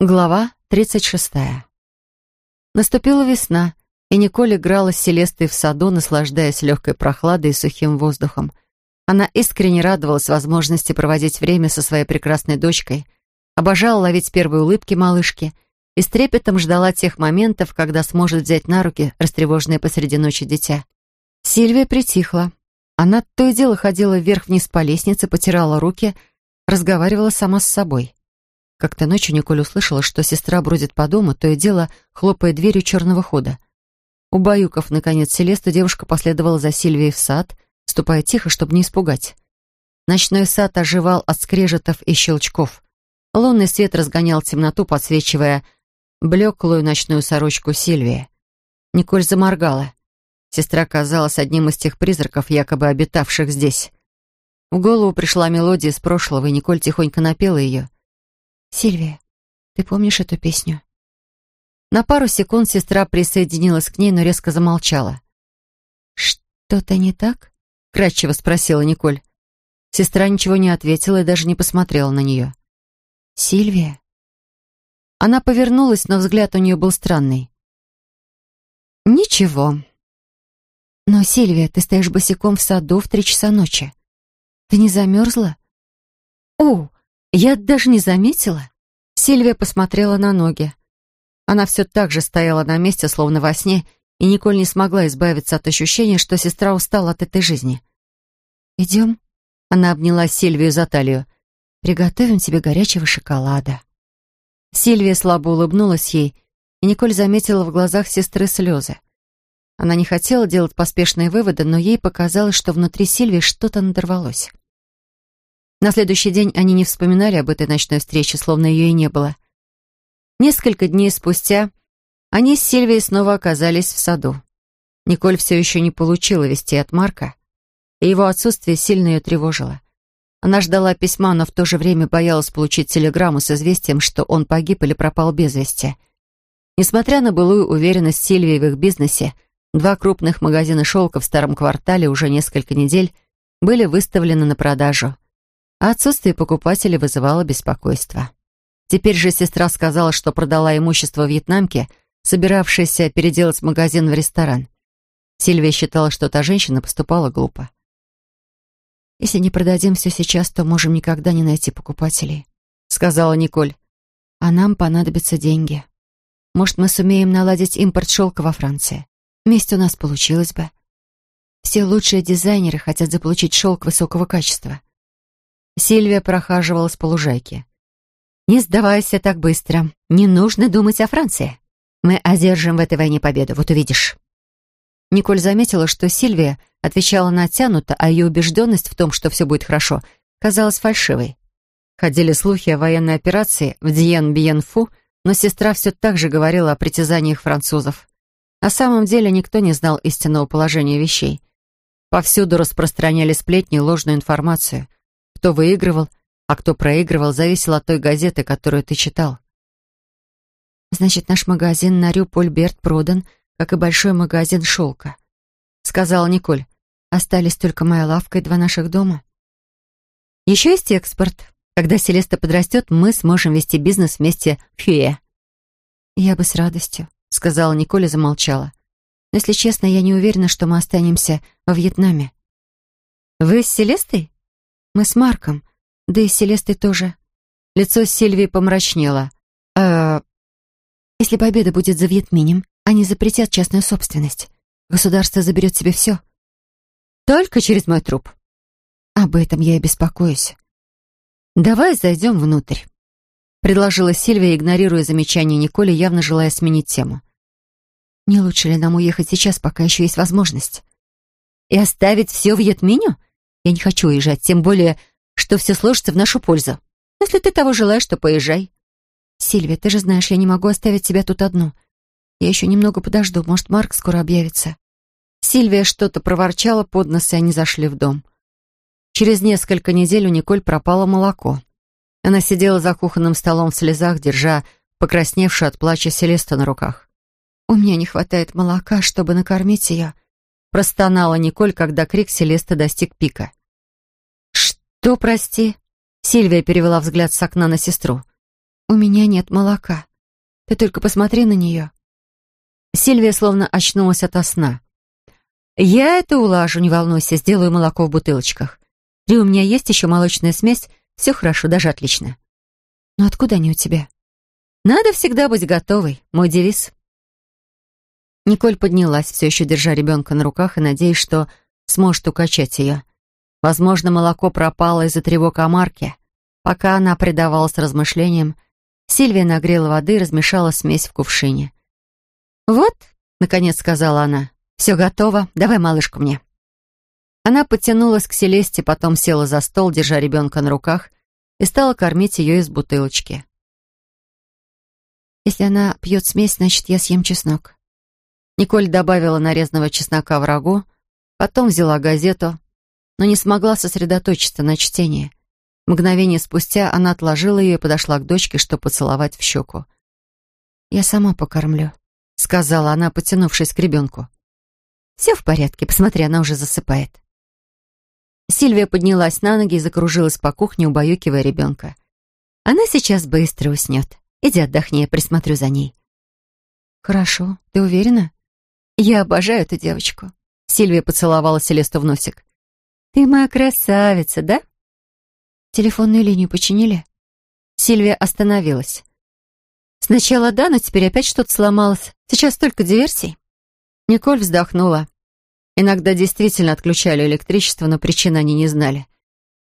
Глава 36. Наступила весна, и Николь играла с Селестой в саду, наслаждаясь легкой прохладой и сухим воздухом. Она искренне радовалась возможности проводить время со своей прекрасной дочкой, обожала ловить первые улыбки малышки и с трепетом ждала тех моментов, когда сможет взять на руки растревоженное посреди ночи дитя. Сильвия притихла. Она то и дело ходила вверх-вниз по лестнице, потирала руки, разговаривала сама с собой. Как-то ночью Николь услышала, что сестра бродит по дому, то и дело хлопая дверью черного хода. Убаюкав, наконец, Селесту, девушка последовала за Сильвией в сад, ступая тихо, чтобы не испугать. Ночной сад оживал от скрежетов и щелчков. Лунный свет разгонял темноту, подсвечивая блеклую ночную сорочку Сильвии. Николь заморгала. Сестра казалась одним из тех призраков, якобы обитавших здесь. В голову пришла мелодия из прошлого, и Николь тихонько напела ее — «Сильвия, ты помнишь эту песню?» На пару секунд сестра присоединилась к ней, но резко замолчала. «Что-то не так?» — кратчево спросила Николь. Сестра ничего не ответила и даже не посмотрела на нее. «Сильвия?» Она повернулась, но взгляд у нее был странный. «Ничего». «Но, Сильвия, ты стоишь босиком в саду в три часа ночи. Ты не замерзла?» «О, я даже не заметила. Сильвия посмотрела на ноги. Она все так же стояла на месте, словно во сне, и Николь не смогла избавиться от ощущения, что сестра устала от этой жизни. «Идем?» Она обняла Сильвию за талию. «Приготовим тебе горячего шоколада». Сильвия слабо улыбнулась ей, и Николь заметила в глазах сестры слезы. Она не хотела делать поспешные выводы, но ей показалось, что внутри Сильвии что-то надорвалось. На следующий день они не вспоминали об этой ночной встрече, словно ее и не было. Несколько дней спустя они с Сильвией снова оказались в саду. Николь все еще не получила вести от Марка, и его отсутствие сильно ее тревожило. Она ждала письма, но в то же время боялась получить телеграмму с известием, что он погиб или пропал без вести. Несмотря на былую уверенность Сильвии в их бизнесе, два крупных магазина шелка в старом квартале уже несколько недель были выставлены на продажу – а отсутствие покупателей вызывало беспокойство. Теперь же сестра сказала, что продала имущество вьетнамке, собиравшейся переделать магазин в ресторан. Сильвия считала, что та женщина поступала глупо. «Если не продадим все сейчас, то можем никогда не найти покупателей», — сказала Николь. «А нам понадобятся деньги. Может, мы сумеем наладить импорт шелка во Франции. Вместе у нас получилось бы. Все лучшие дизайнеры хотят заполучить шелк высокого качества. Сильвия прохаживалась по лужайке. «Не сдавайся так быстро. Не нужно думать о Франции. Мы одержим в этой войне победу, вот увидишь». Николь заметила, что Сильвия отвечала натянуто, а ее убежденность в том, что все будет хорошо, казалась фальшивой. Ходили слухи о военной операции в Диен-Биен-Фу, но сестра все так же говорила о притязаниях французов. На самом деле никто не знал истинного положения вещей. Повсюду распространяли сплетни и ложную информацию. Кто выигрывал, а кто проигрывал, зависело от той газеты, которую ты читал. «Значит, наш магазин на Рю Польберт продан, как и большой магазин шелка», — сказала Николь. «Остались только моя лавка и два наших дома». «Еще есть экспорт. Когда Селеста подрастет, мы сможем вести бизнес вместе в Хюэ». «Я бы с радостью», — сказала Николь и замолчала. «Но, если честно, я не уверена, что мы останемся во Вьетнаме». «Вы с Селестой?» Мы с Марком, да и с Селестой тоже. Лицо Сильвии помрачнело. «Э, если победа будет за Вьетминем, они запретят частную собственность. Государство заберет себе все. Только через мой труп. Об этом я и беспокоюсь. Давай зайдем внутрь. Предложила Сильвия, игнорируя замечание Николи, явно желая сменить тему. Не лучше ли нам уехать сейчас, пока еще есть возможность? И оставить все в Вьетминю? Я не хочу уезжать, тем более, что все сложится в нашу пользу. Если ты того желаешь, то поезжай. Сильвия, ты же знаешь, я не могу оставить тебя тут одну. Я еще немного подожду, может, Марк скоро объявится. Сильвия что-то проворчала под нос, и они зашли в дом. Через несколько недель у Николь пропало молоко. Она сидела за кухонным столом в слезах, держа покрасневшую от плача Селесту на руках. «У меня не хватает молока, чтобы накормить ее», простонала Николь, когда крик Селесты достиг пика. «Что, прости?» Сильвия перевела взгляд с окна на сестру. «У меня нет молока. Ты только посмотри на нее». Сильвия словно очнулась ото сна. «Я это улажу, не волнуйся, сделаю молоко в бутылочках. И у меня есть еще молочная смесь, все хорошо, даже отлично». «Но откуда они у тебя?» «Надо всегда быть готовой, мой девиз». Николь поднялась, все еще держа ребенка на руках и надеясь, что сможет укачать ее. Возможно, молоко пропало из-за тревог о Марке. Пока она предавалась размышлениям, Сильвия нагрела воды и размешала смесь в кувшине. «Вот», — наконец сказала она, — «все готово, давай малышку мне». Она подтянулась к Селесте, потом села за стол, держа ребенка на руках, и стала кормить ее из бутылочки. «Если она пьет смесь, значит, я съем чеснок». Николь добавила нарезанного чеснока в рагу, потом взяла газету, но не смогла сосредоточиться на чтении. Мгновение спустя она отложила ее и подошла к дочке, чтобы поцеловать в щеку. «Я сама покормлю», — сказала она, потянувшись к ребенку. «Все в порядке, посмотри, она уже засыпает». Сильвия поднялась на ноги и закружилась по кухне, убаюкивая ребенка. «Она сейчас быстро уснет. Иди отдохни, я присмотрю за ней». «Хорошо, ты уверена?» «Я обожаю эту девочку». Сильвия поцеловала Селесту в носик. «Ты моя красавица, да?» Телефонную линию починили? Сильвия остановилась. Сначала да, но теперь опять что-то сломалось. Сейчас столько диверсий. Николь вздохнула. Иногда действительно отключали электричество, но причины они не знали.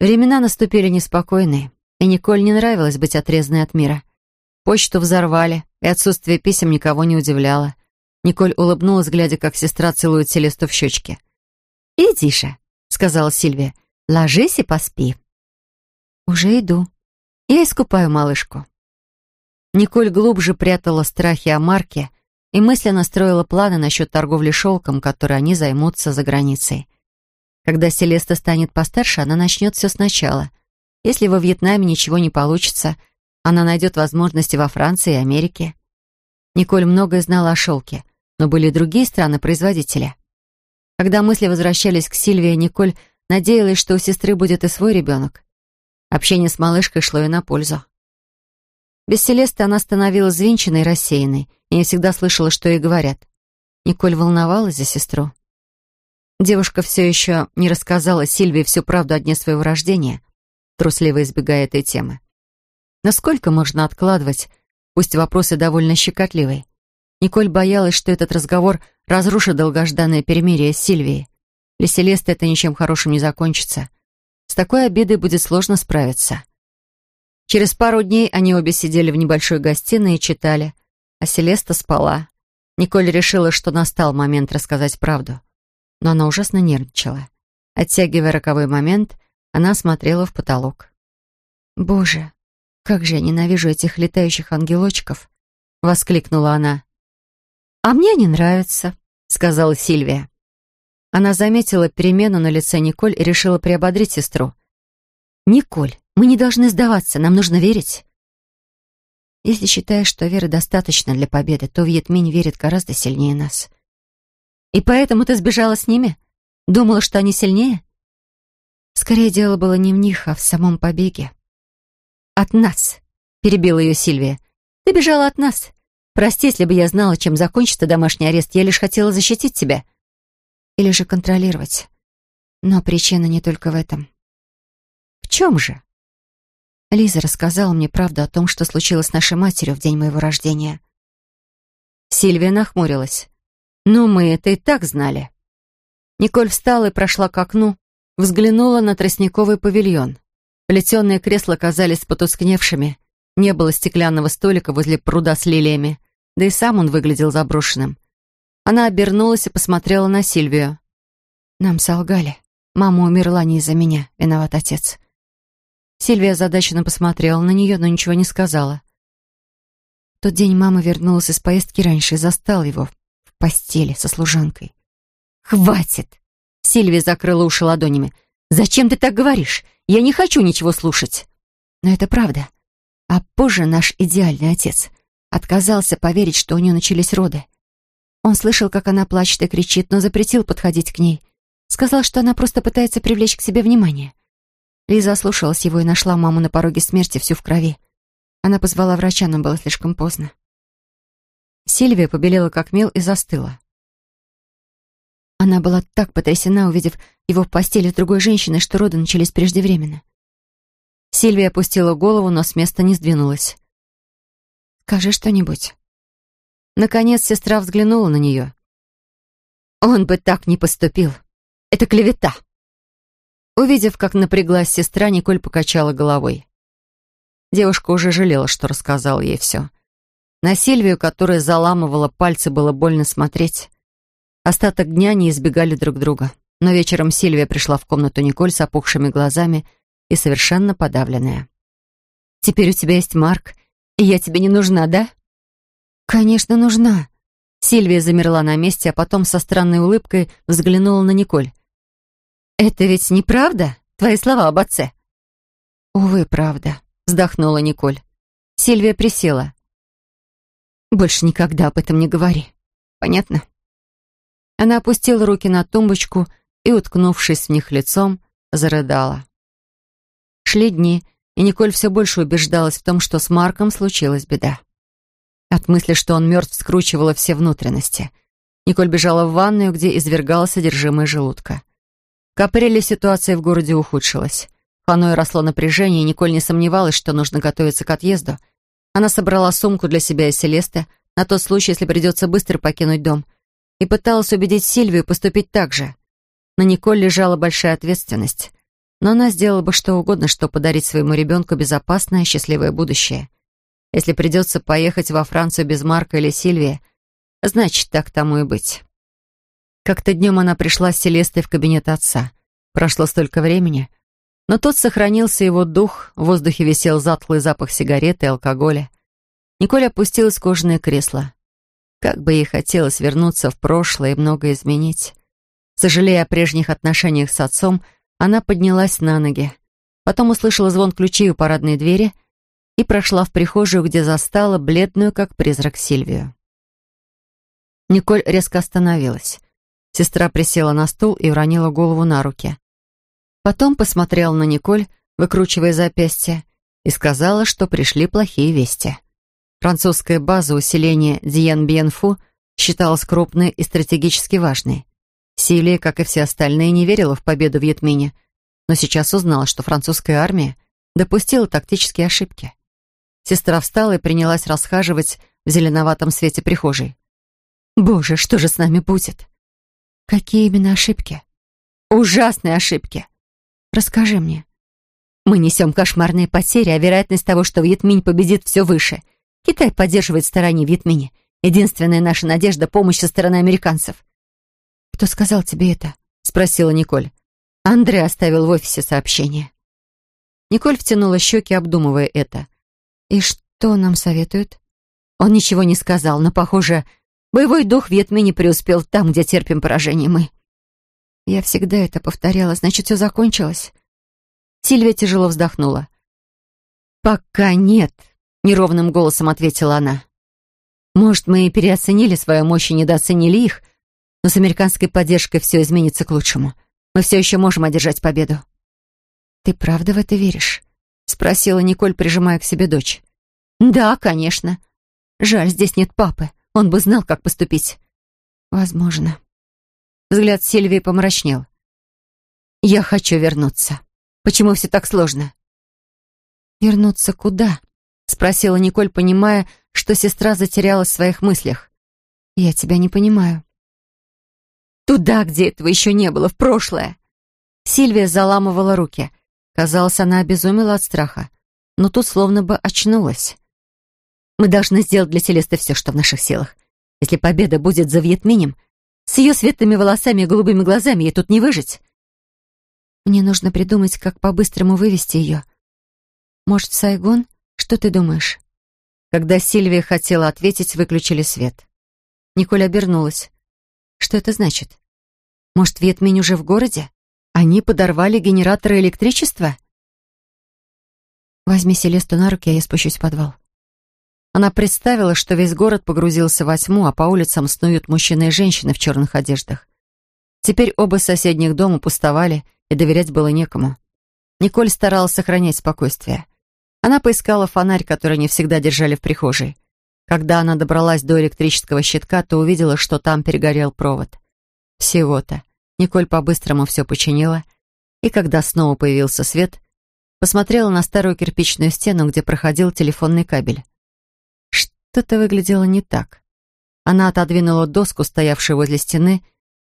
Времена наступили неспокойные, и Николь не нравилось быть отрезанной от мира. Почту взорвали, и отсутствие писем никого не удивляло. Николь улыбнулась, глядя, как сестра целует Селесту в щечки. «Иди же», — сказала Сильвия, — «ложись и поспи». «Уже иду. Я искупаю малышку». Николь глубже прятала страхи о Марке и мысленно строила планы насчет торговли шелком, которой они займутся за границей. Когда Селеста станет постарше, она начнет все сначала. Если во Вьетнаме ничего не получится, она найдет возможности во Франции и Америке. Николь многое знала о шелке, но были другие страны-производители. Когда мысли возвращались к Сильвии, Николь надеялась, что у сестры будет и свой ребенок. Общение с малышкой шло ей на пользу. Без Селесты она становилась звинченной и рассеянной, и не всегда слышала, что ей говорят. Николь волновалась за сестру. Девушка все еще не рассказала Сильвии всю правду о дне своего рождения, трусливо избегая этой темы. Насколько можно откладывать, пусть вопросы довольно щекотливые. Николь боялась, что этот разговор разрушит долгожданное перемирие с Сильвией. Для Селесты это ничем хорошим не закончится. С такой обидой будет сложно справиться. Через пару дней они обе сидели в небольшой гостиной и читали, а Селеста спала. Николь решила, что настал момент рассказать правду, но она ужасно нервничала. Оттягивая роковой момент, она смотрела в потолок. «Боже, как же я ненавижу этих летающих ангелочков!» — воскликнула она. «А мне не нравится», — сказала Сильвия. Она заметила перемену на лице Николь и решила приободрить сестру. «Николь, мы не должны сдаваться, нам нужно верить». Если считаешь, что веры достаточно для победы, то Вьетминь верит гораздо сильнее нас. И поэтому ты сбежала с ними? Думала, что они сильнее? Скорее, дело было не в них, а в самом побеге. «От нас», — перебила ее Сильвия. «Ты бежала от нас. Прости, если бы я знала, чем закончится домашний арест. Я лишь хотела защитить тебя или же контролировать. Но причина не только в этом. В чем же? Лиза рассказала мне правду о том, что случилось с нашей матерью в день моего рождения. Сильвия нахмурилась. «Ну, мы это и так знали». Николь встала и прошла к окну, взглянула на тростниковый павильон. Плетеные кресла казались потускневшими, не было стеклянного столика возле пруда с лилиями, да и сам он выглядел заброшенным. Она обернулась и посмотрела на Сильвию. «Нам солгали. Мама умерла не из-за меня. Виноват отец». Сильвия озадаченно посмотрела на нее, но ничего не сказала. В тот день мама вернулась из поездки раньше и застала его в постели со служанкой. «Хватит!» Сильвия закрыла уши ладонями. «Зачем ты так говоришь? Я не хочу ничего слушать!» Но это правда. А позже наш идеальный отец отказался поверить, что у нее начались роды. Он слышал, как она плачет и кричит, но запретил подходить к ней. Сказал, что она просто пытается привлечь к себе внимание. Лиза ослушалась его и нашла маму на пороге смерти всю в крови. Она позвала врача, но было слишком поздно. Сильвия побелела как мел и застыла. Она была так потрясена, увидев его в постели с другой женщиной, что роды начались преждевременно. Сильвия опустила голову, но с места не сдвинулась. «Скажи что-нибудь». Наконец сестра взглянула на нее. «Он бы так не поступил. Это клевета». Увидев, как напряглась сестра, Николь покачала головой. Девушка уже жалела, что рассказала ей все. На Сильвию, которая заламывала пальцы, было больно смотреть. Остаток дня не избегали друг друга. Но вечером Сильвия пришла в комнату Николь с опухшими глазами и совершенно подавленная. «Теперь у тебя есть Марк, я тебе не нужна, да?» «Конечно, нужна». Сильвия замерла на месте, а потом со странной улыбкой взглянула на Николь. «Это ведь неправда, твои слова об отце?» «Увы, правда», — вздохнула Николь. Сильвия присела. «Больше никогда об этом не говори. Понятно?» Она опустила руки на тумбочку и, уткнувшись в них лицом, зарыдала. Шли дни, и Николь все больше убеждалась в том, что с Марком случилась беда. От мысли, что он мертв, скручивала все внутренности. Николь бежала в ванную, где извергалась содержимое желудка. В Капреле ситуация в городе ухудшилась. Ханой росло напряжение, и Николь не сомневалась, что нужно готовиться к отъезду. Она собрала сумку для себя и Селесты на тот случай, если придется быстро покинуть дом, и пыталась убедить Сильвию поступить так же. На Николь лежала большая ответственность, но она сделала бы что угодно, чтобы подарить своему ребенку безопасное, счастливое будущее. Если придется поехать во Францию без Марка или Сильвии, значит, так тому и быть. Как-то днем она пришла с Селестой в кабинет отца. Прошло столько времени, но тот сохранился его дух, в воздухе висел затхлый запах сигареты и алкоголя. Николь опустилась в кожаное кресло. Как бы ей хотелось вернуться в прошлое и многое изменить. Сожалея о прежних отношениях с отцом, она поднялась на ноги. Потом услышала звон ключей у парадной двери — и прошла в прихожую, где застала бледную, как призрак, Сильвию. Николь резко остановилась. Сестра присела на стул и уронила голову на руки. Потом посмотрела на Николь, выкручивая запястье, и сказала, что пришли плохие вести. Французская база усиления Диен-Бьенфу считалась крупной и стратегически важной. Силия, как и все остальные, не верила в победу в Вьетмине, но сейчас узнала, что французская армия допустила тактические ошибки. Сестра встала и принялась расхаживать в зеленоватом свете прихожей. «Боже, что же с нами будет?» «Какие именно ошибки?» «Ужасные ошибки!» «Расскажи мне». «Мы несем кошмарные потери, а вероятность того, что Вьетминь победит, все выше. Китай поддерживает стороне Вьетмине. Единственная наша надежда — помощь со стороны американцев». «Кто сказал тебе это?» — спросила Николь. Андрей оставил в офисе сообщение. Николь втянула щеки, обдумывая это. «И что нам советуют?» Он ничего не сказал, но, похоже, боевой дух Вьетми не преуспел там, где терпим поражение мы. Я всегда это повторяла, значит, все закончилось. Сильвия тяжело вздохнула. «Пока нет», — неровным голосом ответила она. «Может, мы переоценили свою мощь и недооценили их, но с американской поддержкой все изменится к лучшему. Мы все еще можем одержать победу». «Ты правда в это веришь?» — спросила Николь, прижимая к себе дочь. «Да, конечно. Жаль, здесь нет папы. Он бы знал, как поступить». «Возможно». Взгляд Сильвии помрачнел. «Я хочу вернуться. Почему все так сложно?» «Вернуться куда?» — спросила Николь, понимая, что сестра затерялась в своих мыслях. «Я тебя не понимаю». «Туда, где этого еще не было, в прошлое!» Сильвия заламывала руки — Казалось, она обезумела от страха, но тут словно бы очнулась. «Мы должны сделать для Селесты все, что в наших силах. Если победа будет за Вьетминем, с ее светлыми волосами и голубыми глазами ей тут не выжить. Мне нужно придумать, как по-быстрому вывести ее. Может, Сайгон? Что ты думаешь?» Когда Сильвия хотела ответить, выключили свет. Николь обернулась. «Что это значит? Может, Вьетминь уже в городе?» Они подорвали генераторы электричества? Возьми Селесту на руки, а я спущусь в подвал. Она представила, что весь город погрузился во тьму, а по улицам снуют мужчины и женщины в черных одеждах. Теперь оба соседних дома пустовали, и доверять было некому. Николь старалась сохранять спокойствие. Она поискала фонарь, который не всегда держали в прихожей. Когда она добралась до электрического щитка, то увидела, что там перегорел провод. Всего-то. Николь по-быстрому все починила, и когда снова появился свет, посмотрела на старую кирпичную стену, где проходил телефонный кабель. Что-то выглядело не так. Она отодвинула доску, стоявшую возле стены,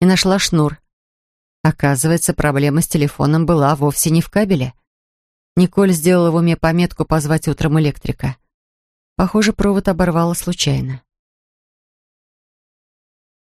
и нашла шнур. Оказывается, проблема с телефоном была вовсе не в кабеле. Николь сделала в уме пометку позвать утром электрика. Похоже, провод оборвало случайно.